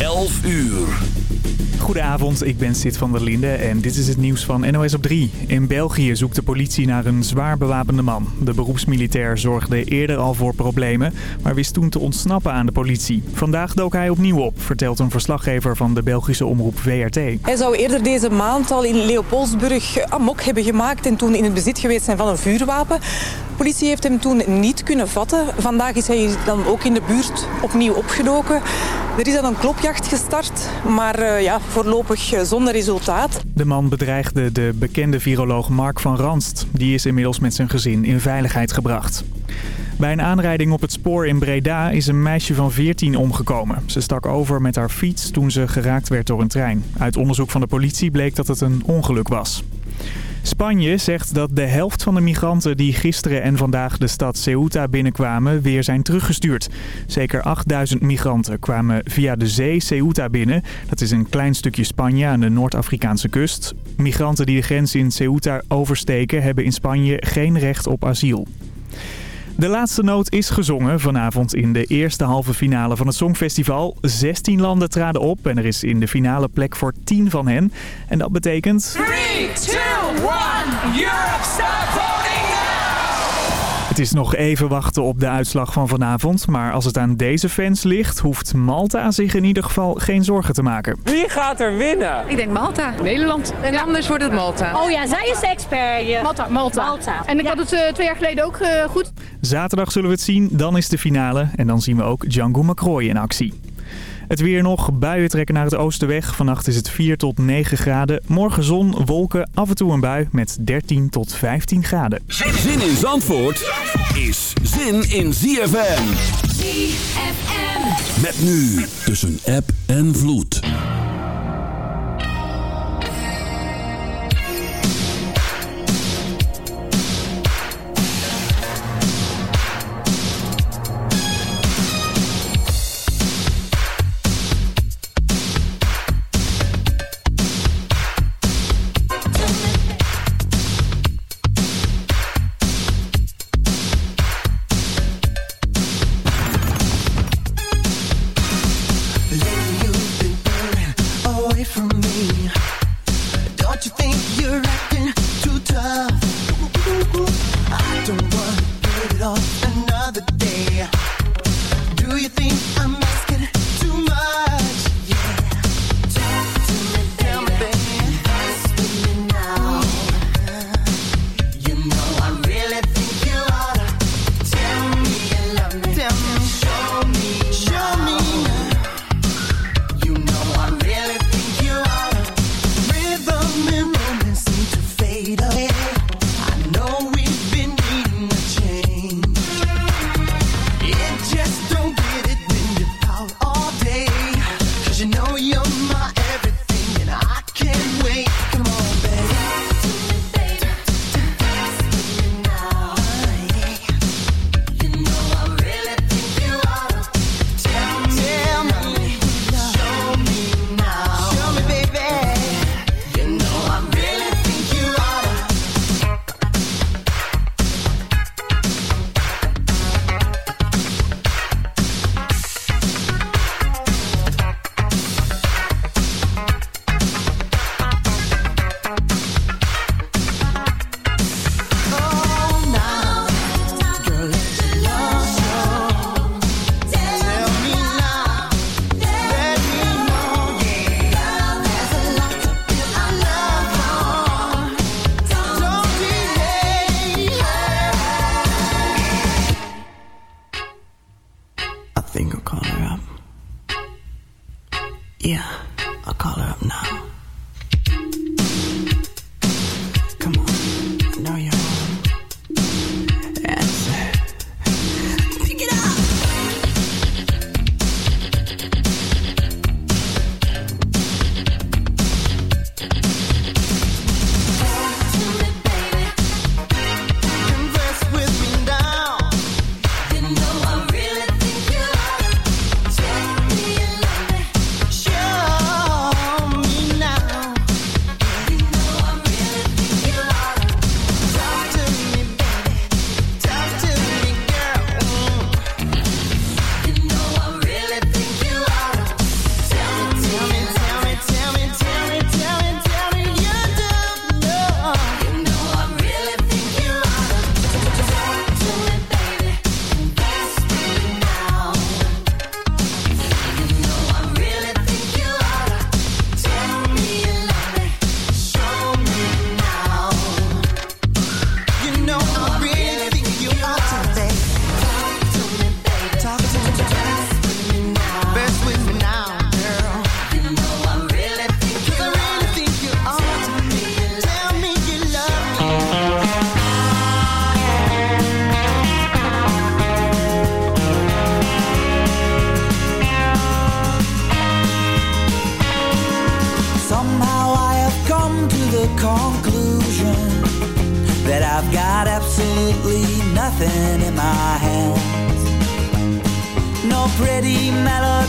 11 uur. Goedenavond, ik ben Sid van der Linde en dit is het nieuws van NOS op 3. In België zoekt de politie naar een zwaar bewapende man. De beroepsmilitair zorgde eerder al voor problemen, maar wist toen te ontsnappen aan de politie. Vandaag dook hij opnieuw op, vertelt een verslaggever van de Belgische omroep VRT. Hij zou eerder deze maand al in Leopoldsburg amok hebben gemaakt en toen in het bezit geweest zijn van een vuurwapen. De politie heeft hem toen niet kunnen vatten. Vandaag is hij dan ook in de buurt opnieuw opgedoken. Er is dan een klopjacht gestart, maar uh, ja, voorlopig zonder resultaat. De man bedreigde de bekende viroloog Mark van Ranst. Die is inmiddels met zijn gezin in veiligheid gebracht. Bij een aanrijding op het spoor in Breda is een meisje van 14 omgekomen. Ze stak over met haar fiets toen ze geraakt werd door een trein. Uit onderzoek van de politie bleek dat het een ongeluk was. Spanje zegt dat de helft van de migranten die gisteren en vandaag de stad Ceuta binnenkwamen weer zijn teruggestuurd. Zeker 8000 migranten kwamen via de zee Ceuta binnen. Dat is een klein stukje Spanje aan de Noord-Afrikaanse kust. Migranten die de grens in Ceuta oversteken hebben in Spanje geen recht op asiel. De laatste noot is gezongen vanavond in de eerste halve finale van het Songfestival. 16 landen traden op en er is in de finale plek voor 10 van hen. En dat betekent... 3, 2, 1, Europe, now! Het is nog even wachten op de uitslag van vanavond. Maar als het aan deze fans ligt, hoeft Malta zich in ieder geval geen zorgen te maken. Wie gaat er winnen? Ik denk Malta. Nederland. En anders wordt het Malta. Oh ja, zij is de expert. Malta, Malta. Malta. En ik had het uh, twee jaar geleden ook uh, goed. Zaterdag zullen we het zien, dan is de finale. En dan zien we ook Django McCroy in actie. Het weer nog. Buien trekken naar het oosten weg. Vannacht is het 4 tot 9 graden. Morgen zon, wolken, af en toe een bui met 13 tot 15 graden. Zin in Zandvoort is zin in ZFM. ZFM. Met nu tussen app en vloed.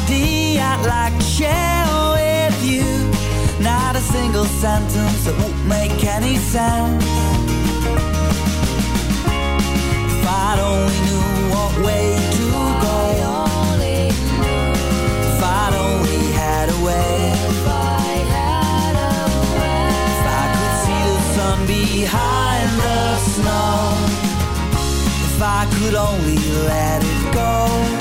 Melody I'd like to share with you. Not a single sentence that won't make any sense. If I'd only knew what way to go. If I'd only had a way. If I could see the sun behind the snow. If I could only let it go.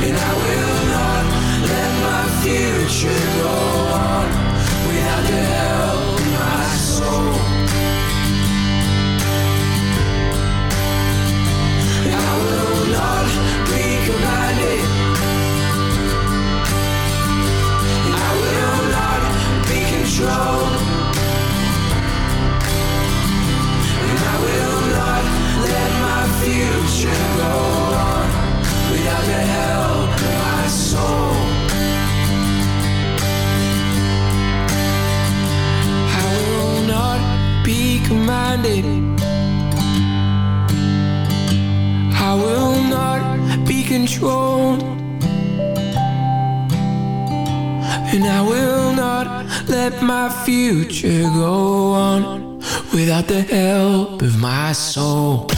And I my soul.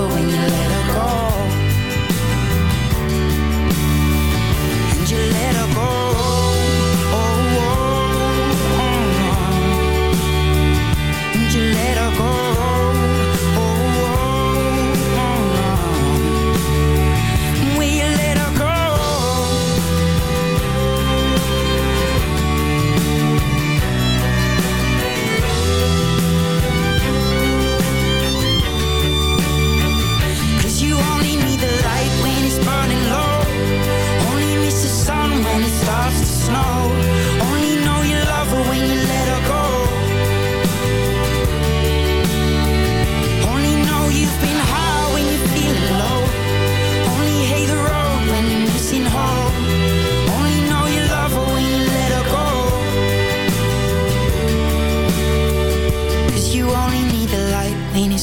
her when you let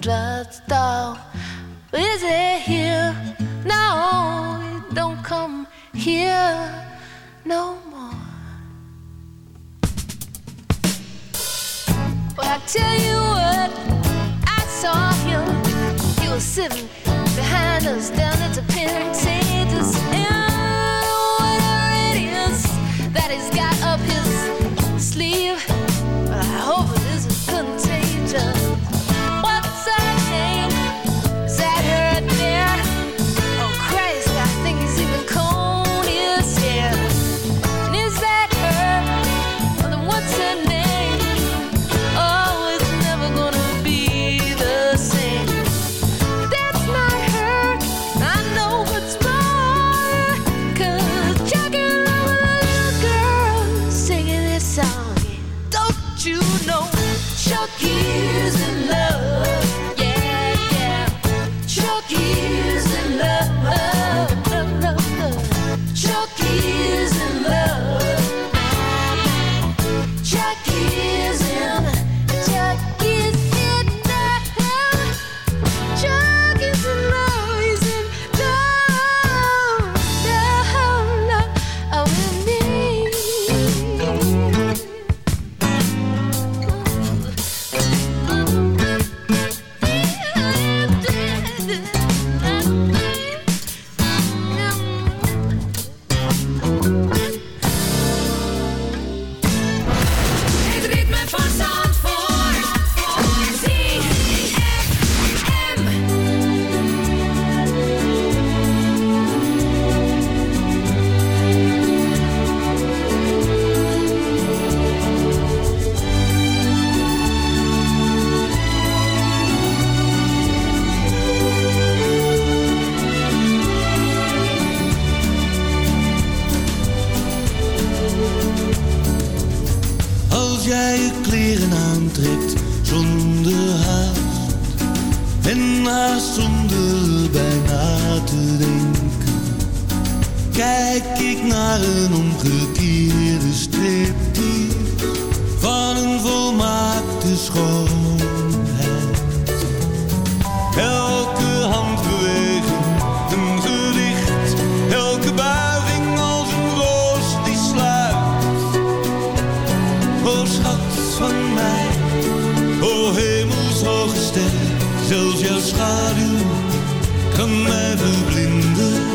bloodstock. Is it here? No, it don't come here no more. But well, I tell you what, I saw him. He was sitting behind us down at the penitentiary. van mij. O hemelshoge ster, zelfs jouw schaduw kan mij verblinden.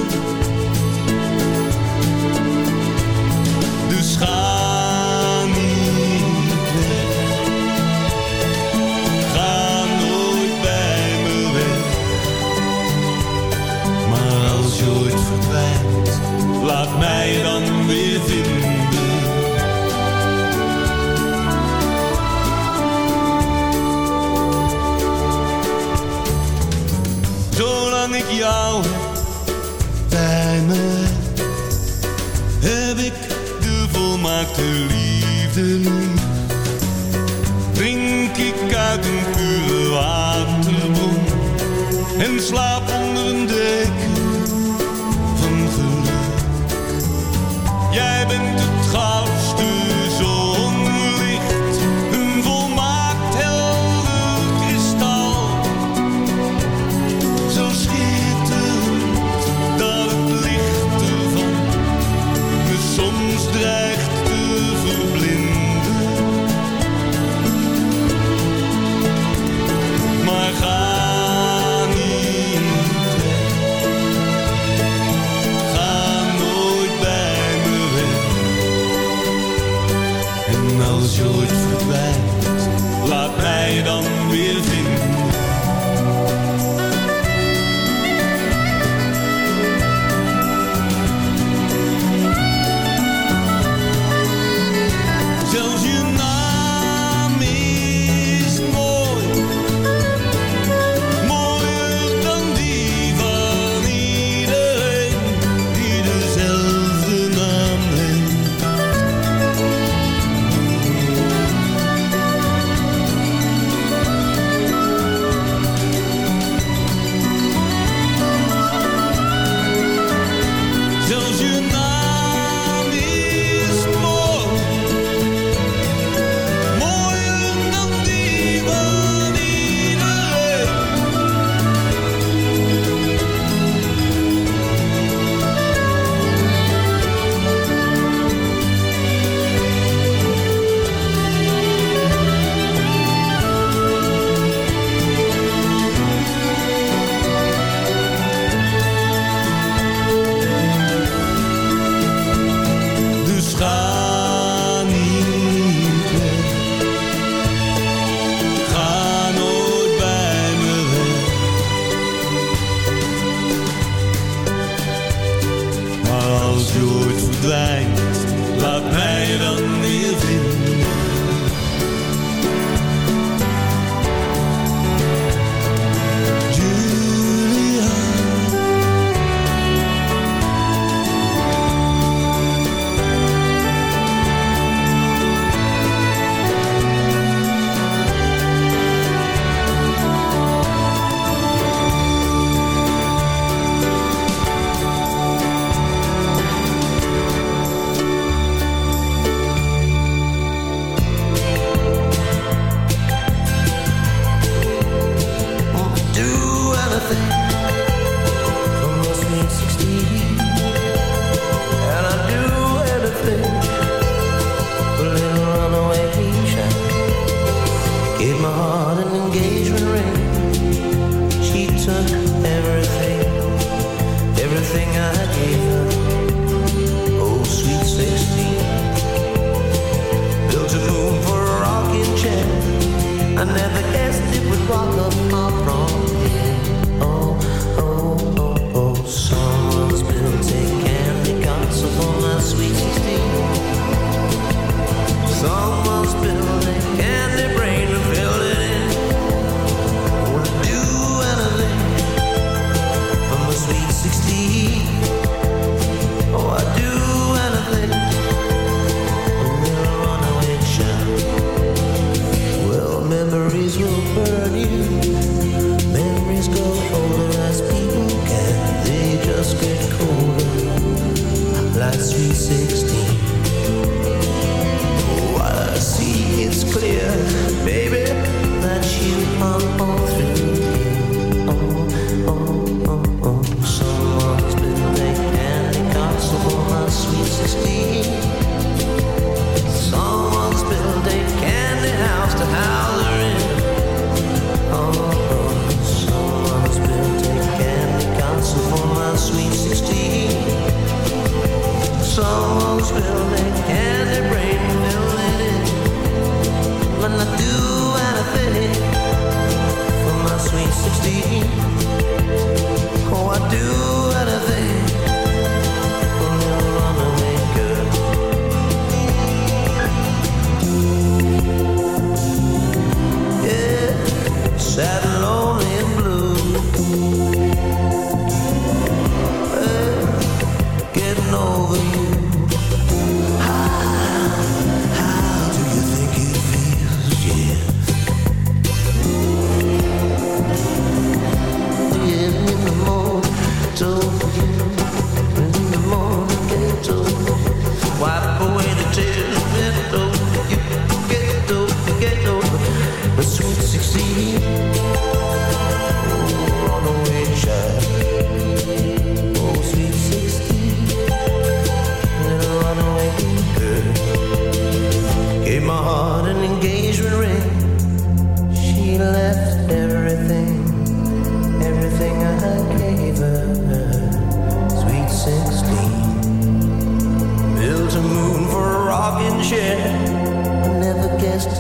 Hey,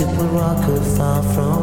would rock far from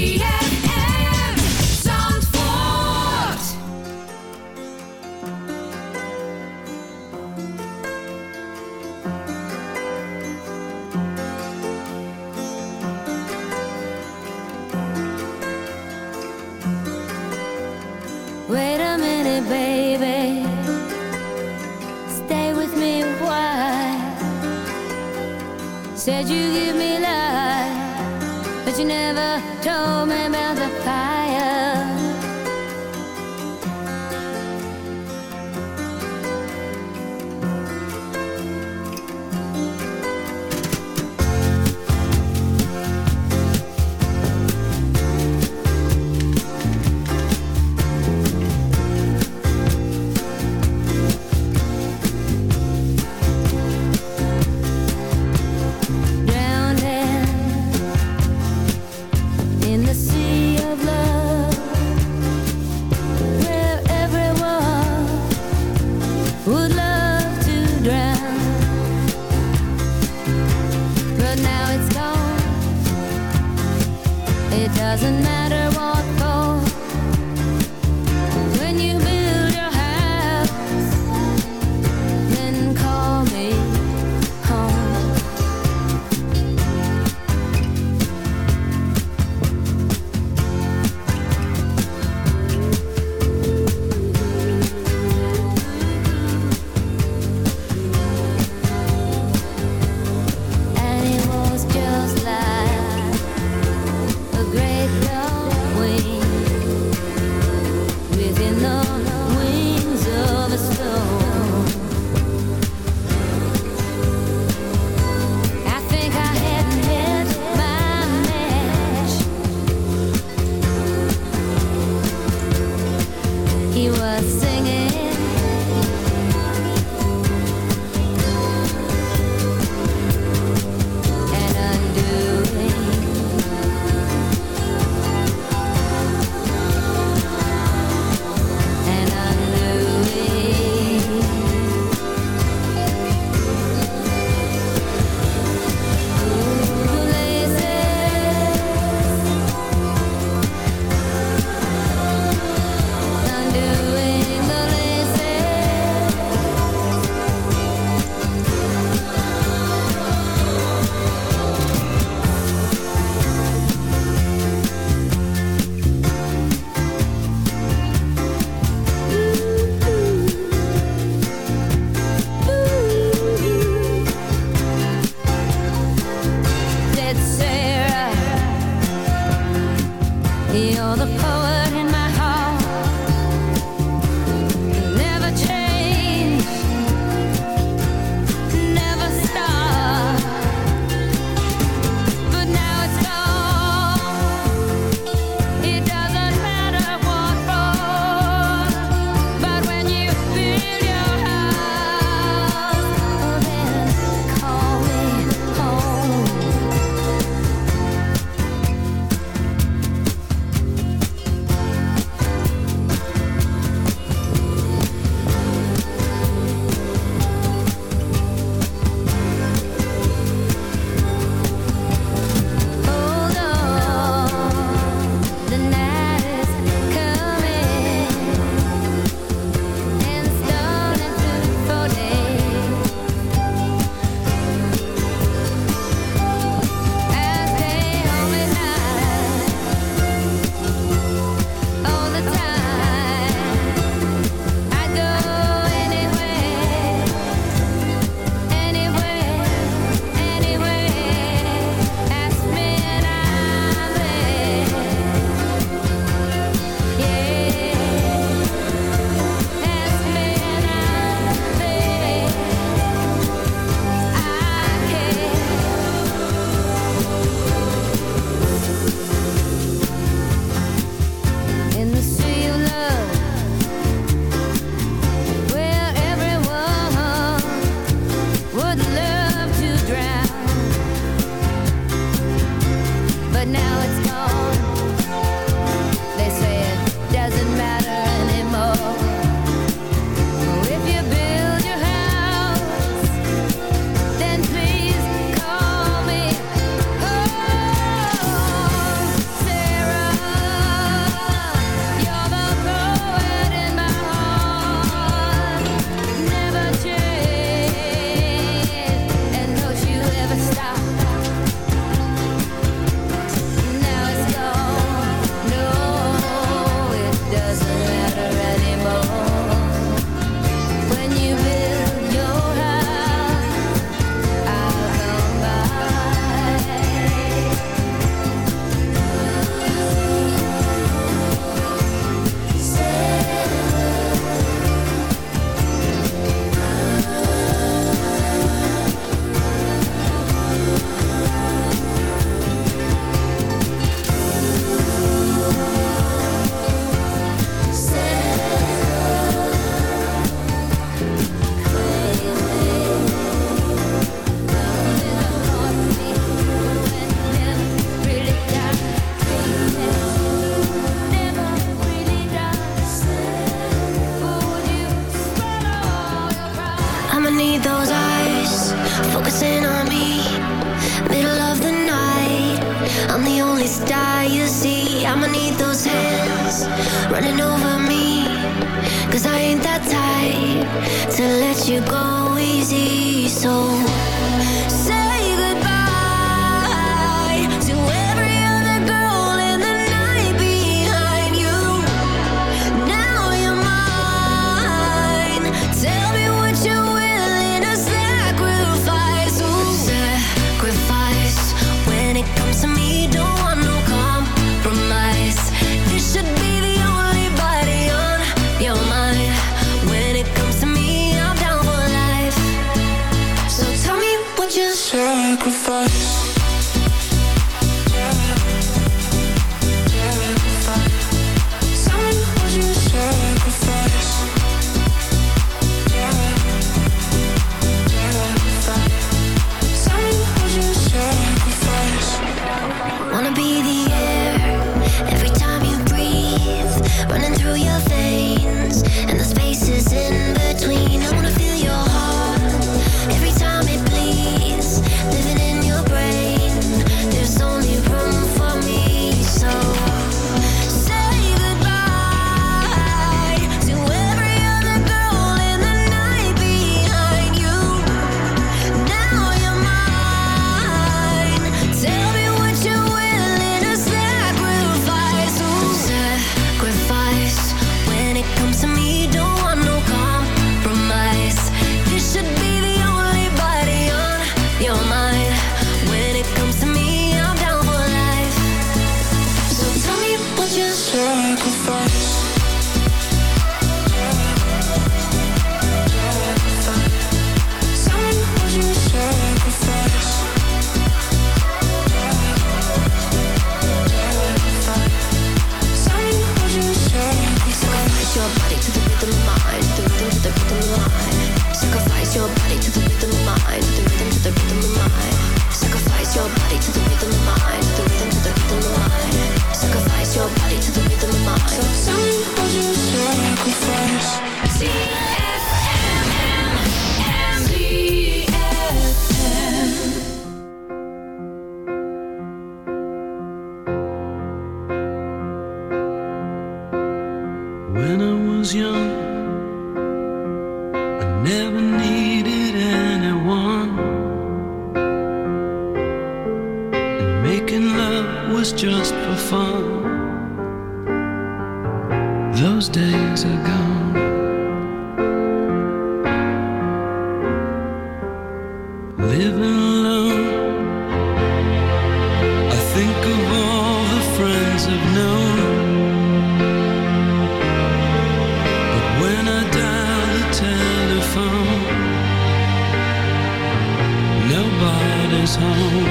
nobody's